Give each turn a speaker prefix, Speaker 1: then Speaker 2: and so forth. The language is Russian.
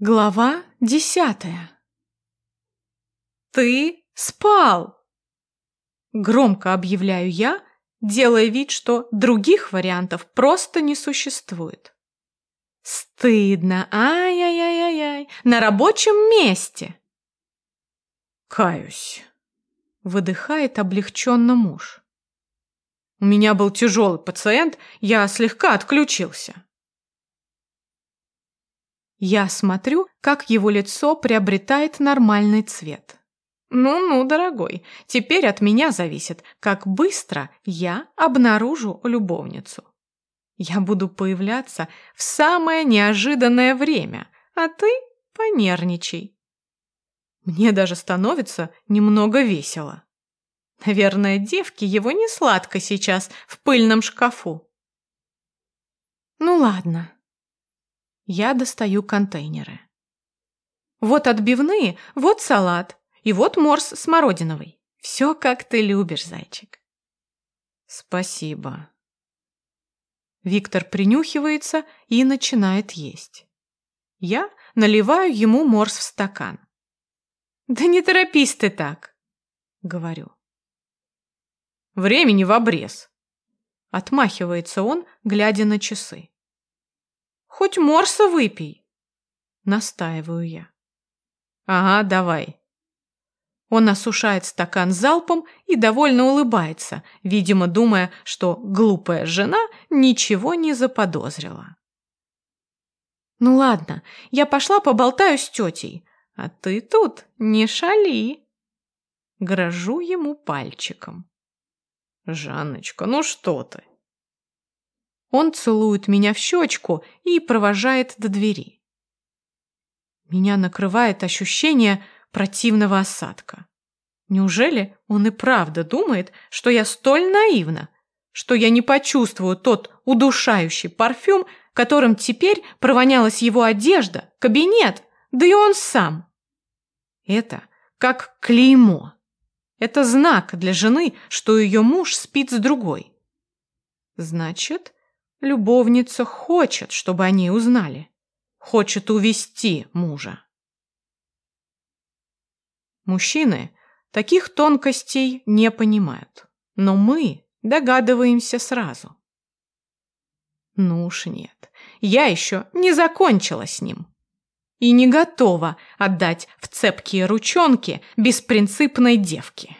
Speaker 1: Глава десятая. «Ты спал!» Громко объявляю я, делая вид, что других вариантов просто не существует. Стыдно, ай-яй-яй-яй, на рабочем месте.
Speaker 2: Каюсь,
Speaker 1: выдыхает облегченно муж. У меня был тяжелый пациент, я слегка отключился. Я смотрю, как его лицо приобретает нормальный цвет. Ну-ну, дорогой, теперь от меня зависит, как быстро я обнаружу любовницу. Я буду появляться в самое неожиданное время, а ты понервничай. Мне даже становится немного весело. Наверное, девки его не сладко сейчас в пыльном шкафу. Ну ладно, я достаю контейнеры. Вот отбивные, вот салат, и вот морс смородиновый. Все, как ты любишь, зайчик.
Speaker 2: Спасибо.
Speaker 1: Виктор принюхивается и начинает есть. Я наливаю ему морс в стакан. «Да не торопись ты так!» — говорю.
Speaker 2: «Времени в обрез!»
Speaker 1: — отмахивается он, глядя на часы. Хоть морса выпей. Настаиваю я.
Speaker 2: Ага, давай.
Speaker 1: Он осушает стакан залпом и довольно улыбается, видимо, думая, что глупая жена ничего не заподозрила. Ну ладно, я пошла поболтаю с тетей, а ты тут не шали. Грожу ему пальчиком.
Speaker 2: Жанночка, ну что ты?
Speaker 1: Он целует меня в щечку и провожает до двери. Меня накрывает ощущение противного осадка. Неужели он и правда думает, что я столь наивна, что я не почувствую тот удушающий парфюм, которым теперь провонялась его одежда, кабинет, да и он сам? Это как клеймо. Это знак для жены, что ее муж спит с другой. Значит, Любовница хочет, чтобы они узнали. Хочет увести мужа. Мужчины таких тонкостей не понимают. Но мы догадываемся сразу. Ну уж нет, я еще не закончила с ним. И не готова отдать в цепкие ручонки беспринципной девки.